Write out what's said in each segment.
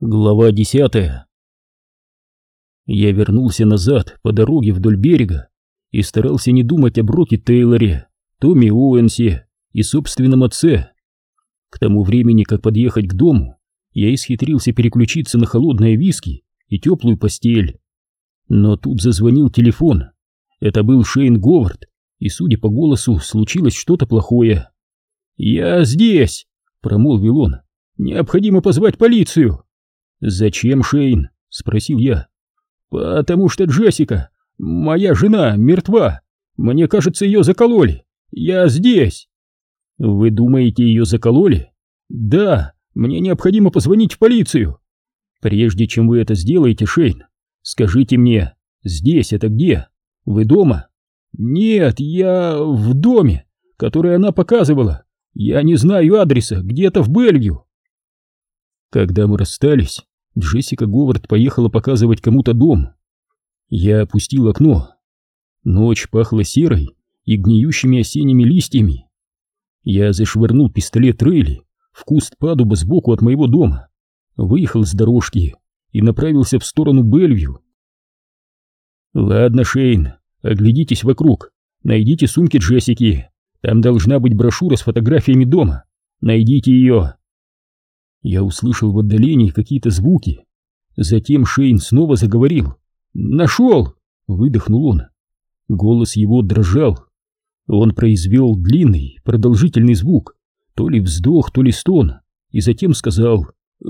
Глава десятая Я вернулся назад по дороге вдоль берега и старался не думать о Броке Тейлоре, Томми Уэнсе и собственном отце. К тому времени, как подъехать к дому, я исхитрился переключиться на холодное виски и теплую постель. Но тут зазвонил телефон. Это был Шейн Говард, и, судя по голосу, случилось что-то плохое. «Я здесь!» — промолвил он. «Необходимо позвать полицию!» «Зачем, Шейн?» — спросил я. «Потому что Джессика, моя жена, мертва. Мне кажется, ее закололи. Я здесь». «Вы думаете, ее закололи?» «Да, мне необходимо позвонить в полицию». «Прежде чем вы это сделаете, Шейн, скажите мне, здесь это где? Вы дома?» «Нет, я в доме, который она показывала. Я не знаю адреса, где-то в Бельгию». Когда мы расстались, Джессика Говард поехала показывать кому-то дом. Я опустил окно. Ночь пахла серой и гниющими осенними листьями. Я зашвырнул пистолет Рейли в куст падуба сбоку от моего дома, выехал с дорожки и направился в сторону Бельвью. «Ладно, Шейн, оглядитесь вокруг, найдите сумки Джессики, там должна быть брошюра с фотографиями дома, найдите ее». Я услышал в отдалении какие-то звуки. Затем Шейн снова заговорил. «Нашел!» — выдохнул он. Голос его дрожал. Он произвел длинный, продолжительный звук, то ли вздох, то ли стон, и затем сказал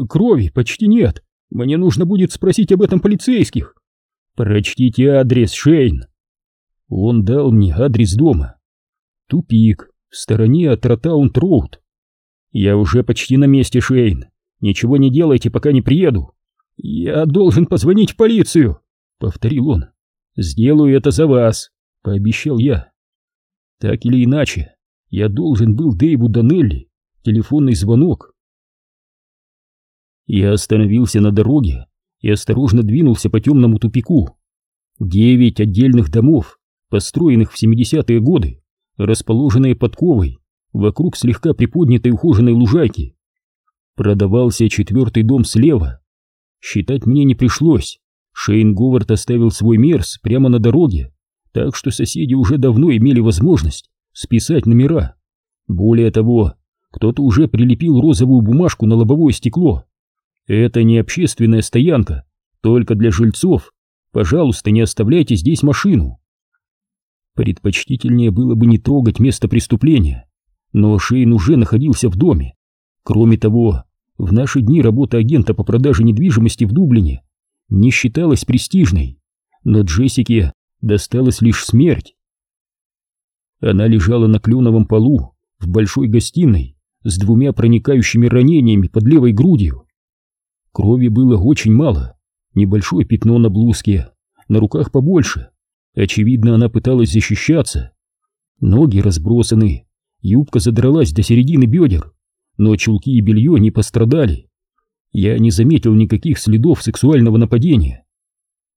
«Крови почти нет, мне нужно будет спросить об этом полицейских». «Прочтите адрес, Шейн». Он дал мне адрес дома. Тупик, в стороне от Ротаунт-Роуд. «Я уже почти на месте, Шейн. Ничего не делайте, пока не приеду». «Я должен позвонить в полицию», — повторил он. «Сделаю это за вас», — пообещал я. Так или иначе, я должен был Дэйву Данелли телефонный звонок. Я остановился на дороге и осторожно двинулся по темному тупику. Девять отдельных домов, построенных в 70-е годы, расположенные подковой, вокруг слегка приподнятой ухоженной лужайки. Продавался четвертый дом слева. Считать мне не пришлось. Шейн Говард оставил свой мерс прямо на дороге, так что соседи уже давно имели возможность списать номера. Более того, кто-то уже прилепил розовую бумажку на лобовое стекло. Это не общественная стоянка, только для жильцов. Пожалуйста, не оставляйте здесь машину. Предпочтительнее было бы не трогать место преступления но Шейн уже находился в доме. Кроме того, в наши дни работа агента по продаже недвижимости в Дублине не считалась престижной, но Джессике досталась лишь смерть. Она лежала на кленовом полу в большой гостиной с двумя проникающими ранениями под левой грудью. Крови было очень мало, небольшое пятно на блузке, на руках побольше. Очевидно, она пыталась защищаться. Ноги разбросаны, Юбка задралась до середины бедер, но чулки и белье не пострадали. Я не заметил никаких следов сексуального нападения.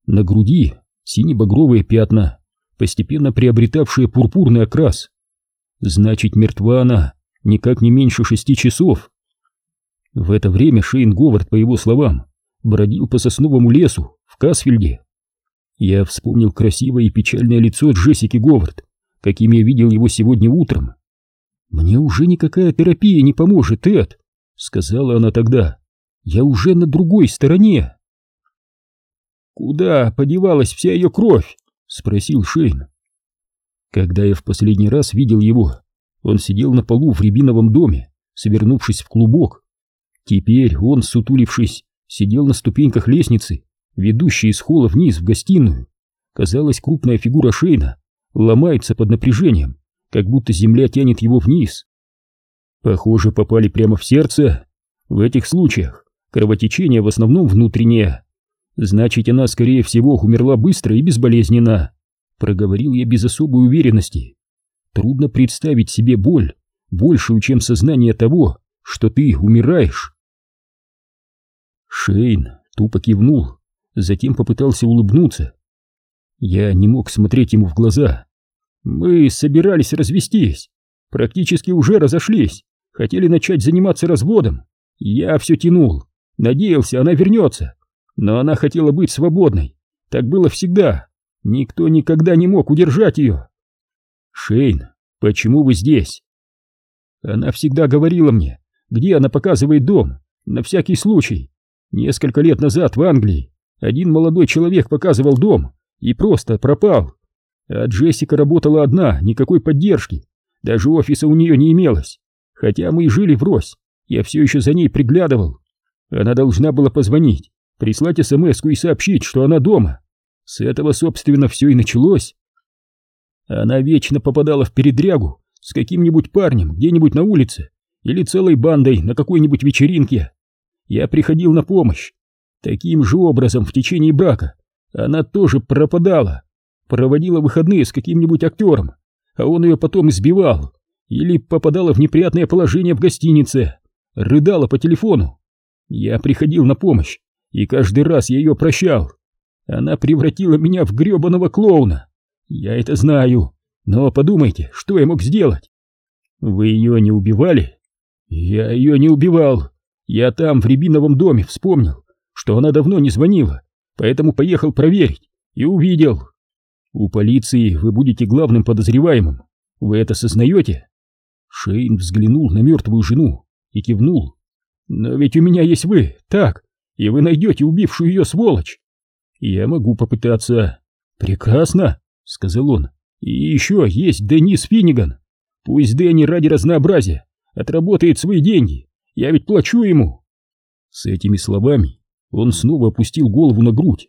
На груди сине-багровые пятна, постепенно приобретавшие пурпурный окрас. Значит, мертва она никак не меньше шести часов. В это время Шейн Говард, по его словам, бродил по сосновому лесу в Касфельде. Я вспомнил красивое и печальное лицо Джессики Говард, каким я видел его сегодня утром. «Мне уже никакая терапия не поможет, Эд», — сказала она тогда. «Я уже на другой стороне». «Куда подевалась вся ее кровь?» — спросил Шейн. Когда я в последний раз видел его, он сидел на полу в рябиновом доме, свернувшись в клубок. Теперь он, сутулившись, сидел на ступеньках лестницы, ведущей из холла вниз в гостиную. Казалось, крупная фигура Шейна ломается под напряжением как будто земля тянет его вниз. Похоже, попали прямо в сердце. В этих случаях кровотечение в основном внутреннее. Значит, она, скорее всего, умерла быстро и безболезненно. Проговорил я без особой уверенности. Трудно представить себе боль, большую, чем сознание того, что ты умираешь. Шейн тупо кивнул, затем попытался улыбнуться. Я не мог смотреть ему в глаза. Мы собирались развестись, практически уже разошлись, хотели начать заниматься разводом. Я все тянул, Надеялся, она вернется. Но она хотела быть свободной. Так было всегда. Никто никогда не мог удержать ее. Шейн, почему вы здесь? Она всегда говорила мне, где она показывает дом, на всякий случай. Несколько лет назад в Англии один молодой человек показывал дом и просто пропал. А Джессика работала одна, никакой поддержки. Даже офиса у нее не имелось. Хотя мы и жили врозь, я все еще за ней приглядывал. Она должна была позвонить, прислать смс и сообщить, что она дома. С этого, собственно, все и началось. Она вечно попадала в передрягу с каким-нибудь парнем где-нибудь на улице или целой бандой на какой-нибудь вечеринке. Я приходил на помощь. Таким же образом в течение брака она тоже пропадала, проводила выходные с каким-нибудь актером, а он ее потом избивал, или попадала в неприятное положение в гостинице, рыдала по телефону. Я приходил на помощь, и каждый раз я ее прощал. Она превратила меня в гребаного клоуна. Я это знаю, но подумайте, что я мог сделать? Вы ее не убивали? Я ее не убивал. Я там, в Рябиновом доме, вспомнил, что она давно не звонила, поэтому поехал проверить и увидел. У полиции вы будете главным подозреваемым. Вы это сознаете? Шейн взглянул на мертвую жену и кивнул. Но ведь у меня есть вы, так, и вы найдете убившую ее сволочь. Я могу попытаться. Прекрасно, сказал он. И еще есть Денис Финниган. Пусть Дэнни ради разнообразия отработает свои деньги. Я ведь плачу ему. С этими словами он снова опустил голову на грудь.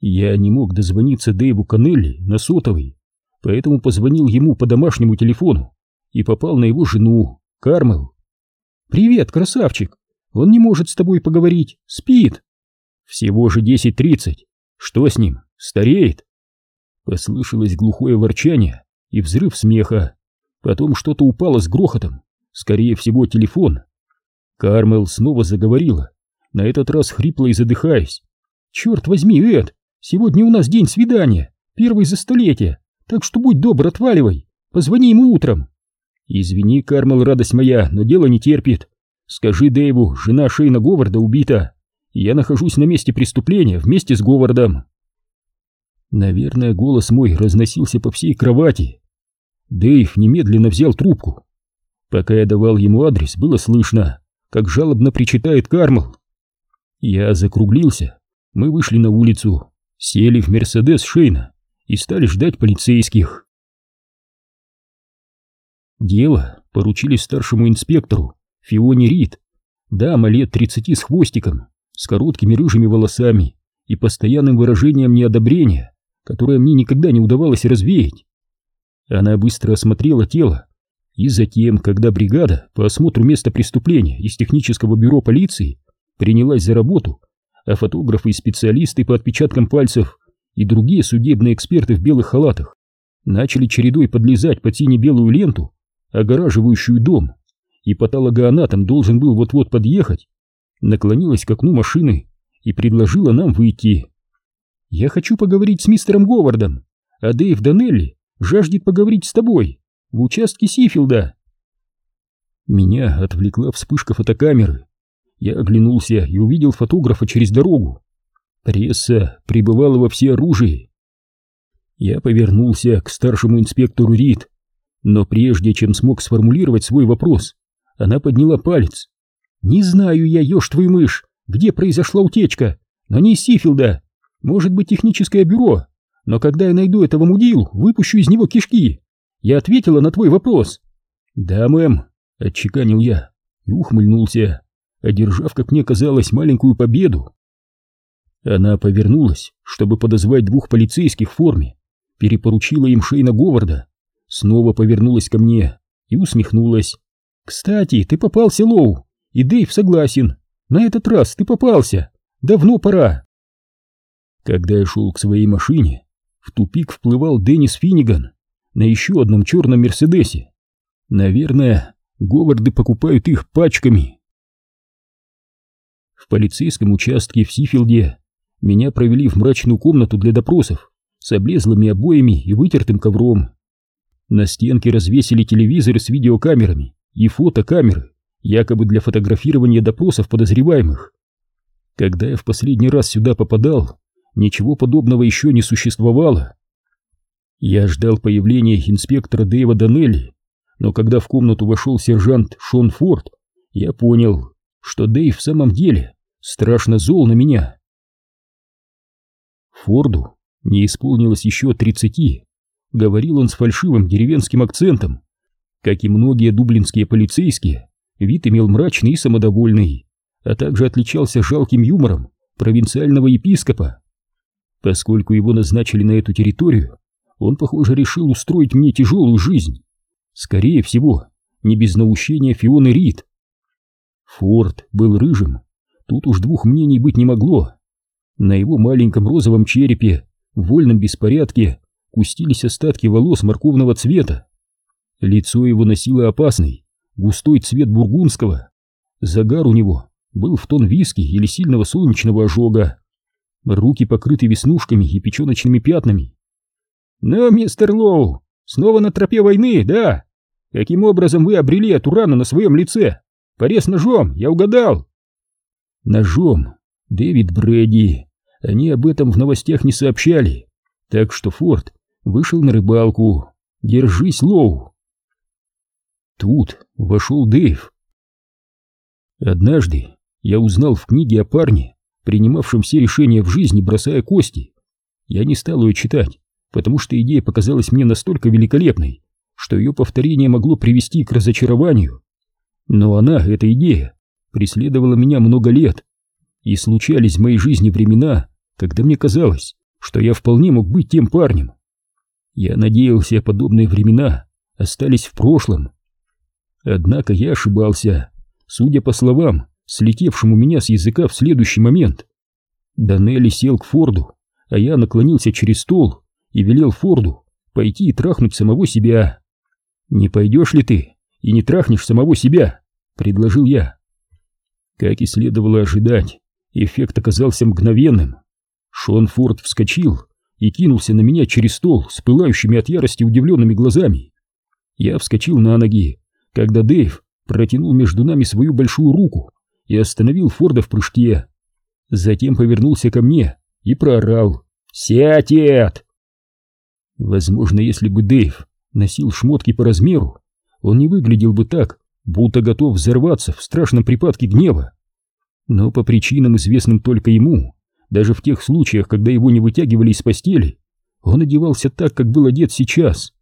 Я не мог дозвониться Дэйву Канелли на сотовый, поэтому позвонил ему по домашнему телефону и попал на его жену, Кармел. «Привет, красавчик! Он не может с тобой поговорить, спит!» «Всего же десять тридцать. Что с ним? Стареет?» Послышалось глухое ворчание и взрыв смеха. Потом что-то упало с грохотом, скорее всего телефон. Кармел снова заговорила, на этот раз хрипло и задыхаясь. «Черт возьми, Эд, сегодня у нас день свидания, первый за столетие, так что будь добр, отваливай, позвони ему утром». «Извини, Кармел, радость моя, но дело не терпит. Скажи Дэйву, жена Шейна Говарда убита, я нахожусь на месте преступления вместе с Говардом». Наверное, голос мой разносился по всей кровати. Дэйв немедленно взял трубку. Пока я давал ему адрес, было слышно, как жалобно причитает Кармел. Я закруглился. Мы вышли на улицу, сели в Мерседес Шейна и стали ждать полицейских. Дело поручили старшему инспектору Фионе Рид, дама лет тридцати с хвостиком, с короткими рыжими волосами и постоянным выражением неодобрения которое мне никогда не удавалось развеять. Она быстро осмотрела тело, и затем, когда бригада по осмотру места преступления из технического бюро полиции принялась за работу, а фотографы и специалисты по отпечаткам пальцев и другие судебные эксперты в белых халатах начали чередой подлезать под сине-белую ленту, огораживающую дом, и патологоанатом должен был вот-вот подъехать, наклонилась к окну машины и предложила нам выйти. Я хочу поговорить с мистером Говардом, а Дэйв Данелли жаждет поговорить с тобой в участке Сифилда. Меня отвлекла вспышка фотокамеры. Я оглянулся и увидел фотографа через дорогу. Пресса пребывала во всеоружии. Я повернулся к старшему инспектору Рид, но прежде чем смог сформулировать свой вопрос, она подняла палец. «Не знаю я, ешь твою мышь, где произошла утечка, но не из Сифилда. Может быть техническое бюро, но когда я найду этого мудилу, выпущу из него кишки. Я ответила на твой вопрос. Да, мэм, отчеканил я и ухмыльнулся, одержав, как мне казалось, маленькую победу. Она повернулась, чтобы подозвать двух полицейских в форме, перепоручила им Шейна Говарда, снова повернулась ко мне и усмехнулась. «Кстати, ты попался, Лоу, и Дэйв согласен. На этот раз ты попался. Давно пора». Когда я шел к своей машине, в тупик вплывал Деннис Финниган на еще одном черном Мерседесе. Наверное, Говарды покупают их пачками. Полицейском участке в Сифилде меня провели в мрачную комнату для допросов с облезлыми обоями и вытертым ковром. На стенке развесили телевизоры с видеокамерами и фотокамеры якобы для фотографирования допросов подозреваемых. Когда я в последний раз сюда попадал, ничего подобного еще не существовало. Я ждал появления инспектора Дэйва Данелли, но когда в комнату вошел сержант Шон Форд, я понял, что Дэйв в самом деле страшно зол на меня. Форду не исполнилось еще тридцати, говорил он с фальшивым деревенским акцентом. Как и многие дублинские полицейские, вид имел мрачный и самодовольный, а также отличался жалким юмором провинциального епископа. Поскольку его назначили на эту территорию, он, похоже, решил устроить мне тяжелую жизнь. Скорее всего, не без наущения Фионы Рид. Форд был рыжим, тут уж двух мнений быть не могло. На его маленьком розовом черепе в вольном беспорядке кустились остатки волос морковного цвета. Лицо его носило опасный, густой цвет бургундского. Загар у него был в тон виски или сильного солнечного ожога. Руки покрыты веснушками и печеночными пятнами. «Ну, мистер Лоу, снова на тропе войны, да? Каким образом вы обрели эту рану на своем лице? Порез ножом, я угадал!» «Ножом? Дэвид Брэди. Они об этом в новостях не сообщали. Так что Форд вышел на рыбалку. Держись, Лоу!» Тут вошел Дэйв. Однажды я узнал в книге о парне, принимавшем все решения в жизни, бросая кости. Я не стал ее читать, потому что идея показалась мне настолько великолепной, что ее повторение могло привести к разочарованию. Но она, эта идея, преследовала меня много лет, и случались в моей жизни времена, когда мне казалось, что я вполне мог быть тем парнем. Я надеялся, подобные времена остались в прошлом. Однако я ошибался, судя по словам, слетевшим у меня с языка в следующий момент. Данелли сел к Форду, а я наклонился через стол и велел Форду пойти и трахнуть самого себя. «Не пойдешь ли ты и не трахнешь самого себя?» — предложил я. Как и следовало ожидать, эффект оказался мгновенным. Шон Форд вскочил и кинулся на меня через стол с пылающими от ярости удивленными глазами. Я вскочил на ноги, когда Дэйв протянул между нами свою большую руку и остановил Форда в прыжке. Затем повернулся ко мне и проорал «Сядь, Эд!». Возможно, если бы Дэйв носил шмотки по размеру, он не выглядел бы так, будто готов взорваться в страшном припадке гнева. Но по причинам, известным только ему, даже в тех случаях, когда его не вытягивали из постели, он одевался так, как был одет сейчас.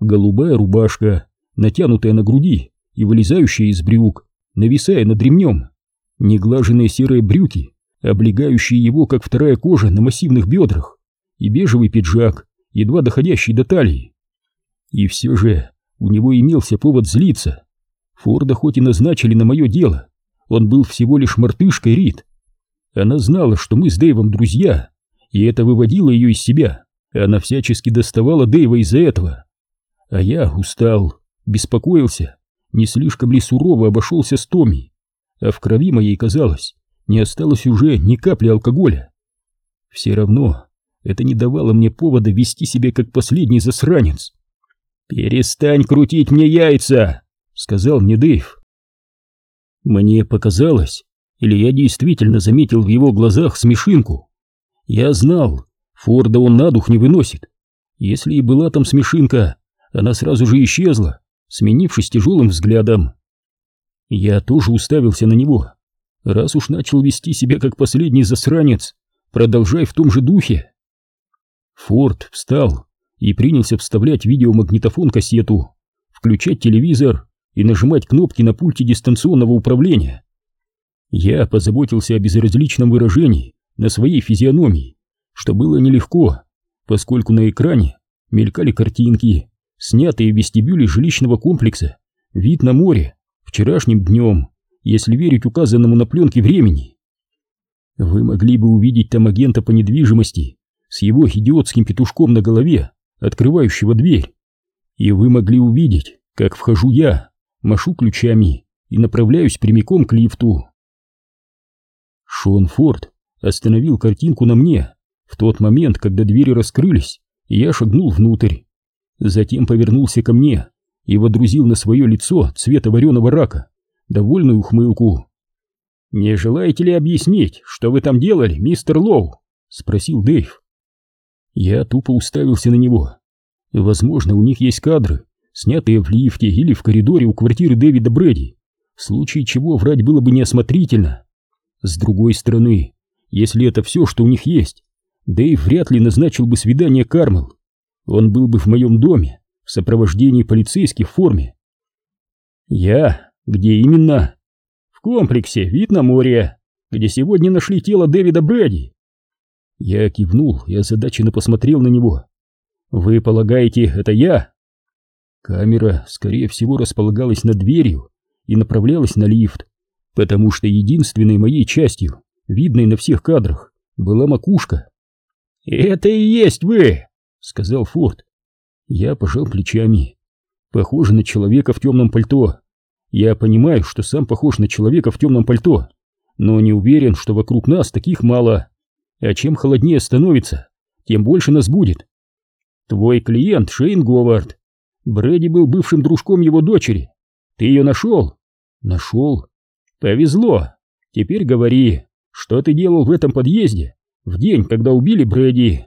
Голубая рубашка, натянутая на груди и вылезающая из брюк, нависая над ремнем, неглаженные серые брюки, облегающие его, как вторая кожа на массивных бедрах, и бежевый пиджак, едва доходящий до талии. И все же у него имелся повод злиться. Форда хоть и назначили на мое дело, он был всего лишь мартышкой Рид. Она знала, что мы с Дэйвом друзья, и это выводило ее из себя. Она всячески доставала Дэйва из-за этого. А я устал, беспокоился, не слишком ли сурово обошелся с Томми, а в крови моей, казалось, не осталось уже ни капли алкоголя. Все равно это не давало мне повода вести себя как последний засранец. «Перестань крутить мне яйца!» — сказал мне Дэйв. Мне показалось, или я действительно заметил в его глазах смешинку. Я знал, Форда он на дух не выносит. Если и была там смешинка, она сразу же исчезла, сменившись тяжелым взглядом. Я тоже уставился на него. Раз уж начал вести себя как последний засранец, продолжай в том же духе. Форд встал и принялся вставлять видеомагнитофон-кассету, включать телевизор и нажимать кнопки на пульте дистанционного управления. Я позаботился о безразличном выражении на своей физиономии, что было нелегко, поскольку на экране мелькали картинки, снятые в вестибюле жилищного комплекса, вид на море, вчерашним днем, если верить указанному на пленке времени. Вы могли бы увидеть там агента по недвижимости с его идиотским петушком на голове, открывающего дверь. И вы могли увидеть, как вхожу я, машу ключами и направляюсь прямиком к лифту. Шон Форд остановил картинку на мне в тот момент, когда двери раскрылись, и я шагнул внутрь. Затем повернулся ко мне и водрузил на свое лицо цвета вареного рака довольную ухмылку. «Не желаете ли объяснить, что вы там делали, мистер Лоу?» — спросил Дэйв. Я тупо уставился на него. Возможно, у них есть кадры, снятые в лифте или в коридоре у квартиры Дэвида Брэди, в случае чего врать было бы неосмотрительно. С другой стороны, если это все, что у них есть, Дэйв вряд ли назначил бы свидание Кармел. Он был бы в моем доме, в сопровождении полицейских в форме. Я? Где именно? В комплексе, вид на море, где сегодня нашли тело Дэвида Брэди. Я кивнул и озадаченно посмотрел на него. Вы полагаете, это я? Камера, скорее всего, располагалась над дверью и направлялась на лифт, потому что единственной моей частью, видной на всех кадрах, была макушка. «Это и есть вы!» — сказал Форд. Я пожал плечами. Похоже на человека в темном пальто. Я понимаю, что сам похож на человека в темном пальто, но не уверен, что вокруг нас таких мало. А чем холоднее становится, тем больше нас будет. Твой клиент Шейн Говард. Брэди был бывшим дружком его дочери. Ты ее нашел? Нашел. Повезло. Теперь говори, что ты делал в этом подъезде в день, когда убили Брэди?